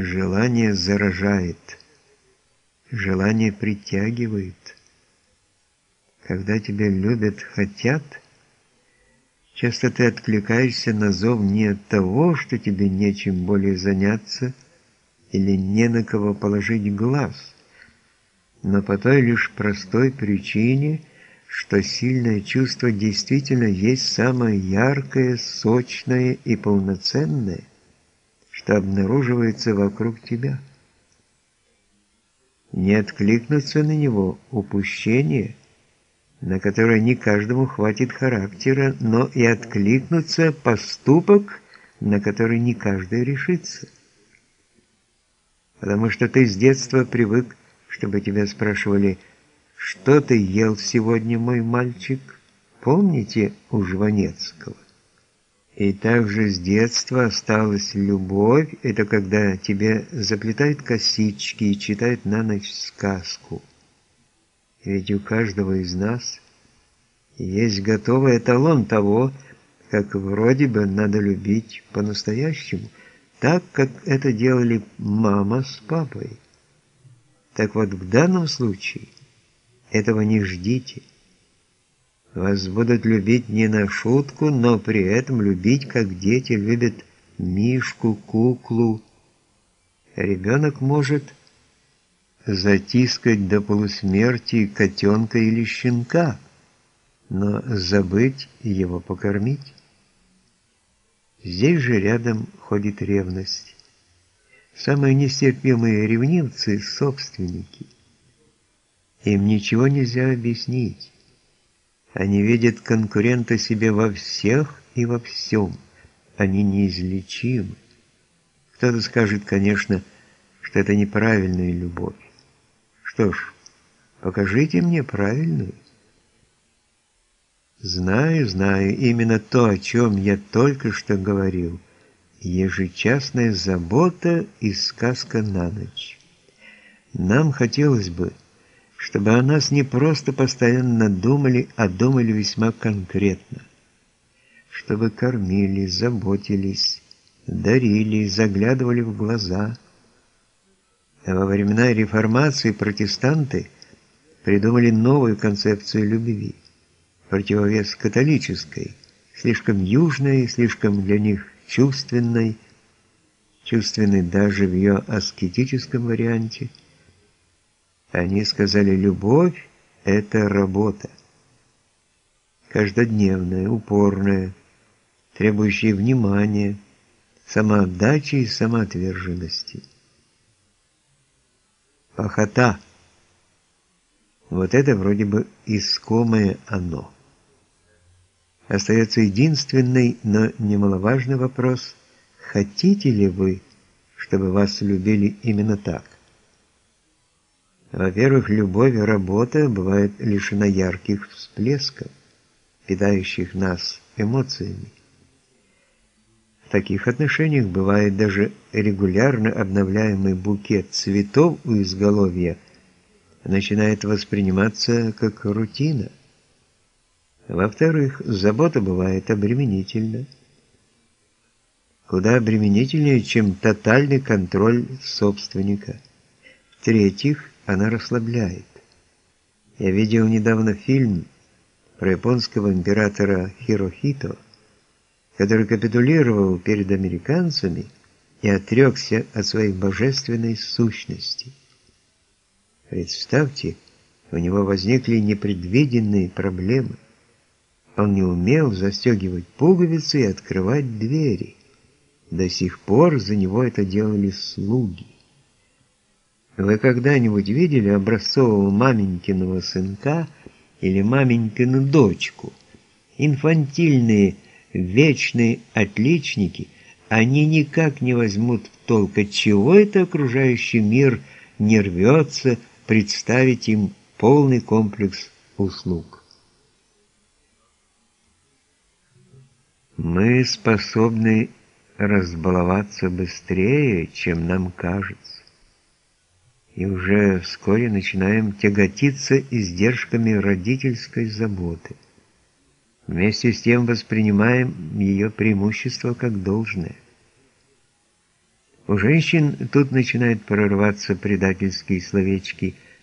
Желание заражает, желание притягивает. Когда тебя любят, хотят, часто ты откликаешься на зов не от того, что тебе нечем более заняться или не на кого положить глаз, но по той лишь простой причине, что сильное чувство действительно есть самое яркое, сочное и полноценное – что обнаруживается вокруг тебя. Не откликнуться на него – упущение, на которое не каждому хватит характера, но и откликнуться – поступок, на который не каждый решится. Потому что ты с детства привык, чтобы тебя спрашивали «Что ты ел сегодня, мой мальчик?» Помните у Жванецкого? И также с детства осталась любовь, это когда тебе заплетают косички и читают на ночь сказку. Ведь у каждого из нас есть готовый эталон того, как вроде бы надо любить по-настоящему, так, как это делали мама с папой. Так вот, в данном случае этого не ждите. Вас будут любить не на шутку, но при этом любить, как дети любят мишку, куклу. Ребенок может затискать до полусмерти котенка или щенка, но забыть его покормить. Здесь же рядом ходит ревность. Самые нестерпимые ревнивцы – собственники. Им ничего нельзя объяснить. Они видят конкурента себе во всех и во всем. Они неизлечимы. Кто-то скажет, конечно, что это неправильная любовь. Что ж, покажите мне правильную. Знаю, знаю, именно то, о чем я только что говорил. Ежечасная забота и сказка на ночь. Нам хотелось бы, чтобы о нас не просто постоянно думали, а думали весьма конкретно. Чтобы кормили, заботились, дарили, заглядывали в глаза. А во времена реформации протестанты придумали новую концепцию любви, противовес католической, слишком южной, слишком для них чувственной, чувственной даже в ее аскетическом варианте – они сказали, любовь – это работа. Каждодневная, упорная, требующая внимания, самоотдачи и самоотверженности. Пахота. Вот это вроде бы искомое оно. Остается единственный, но немаловажный вопрос – хотите ли вы, чтобы вас любили именно так? Во-первых, любовь и работа бывают лишена ярких всплесков, питающих нас эмоциями. В таких отношениях бывает даже регулярно обновляемый букет цветов у изголовья начинает восприниматься как рутина. Во-вторых, забота бывает обременительна. Куда обременительнее, чем тотальный контроль собственника. В-третьих, она расслабляет. Я видел недавно фильм про японского императора Хирохито, который капитулировал перед американцами и отрекся от своей божественной сущности. Представьте, у него возникли непредвиденные проблемы. Он не умел застегивать пуговицы и открывать двери. До сих пор за него это делали слуги. Вы когда-нибудь видели образцового маменькиного сынка или маменькину дочку? Инфантильные, вечные отличники, они никак не возьмут в толк, от чего это окружающий мир не рвется представить им полный комплекс услуг. Мы способны разбаловаться быстрее, чем нам кажется и уже вскоре начинаем тяготиться издержками родительской заботы. Вместе с тем воспринимаем ее преимущество как должное. У женщин тут начинают прорываться предательские словечки –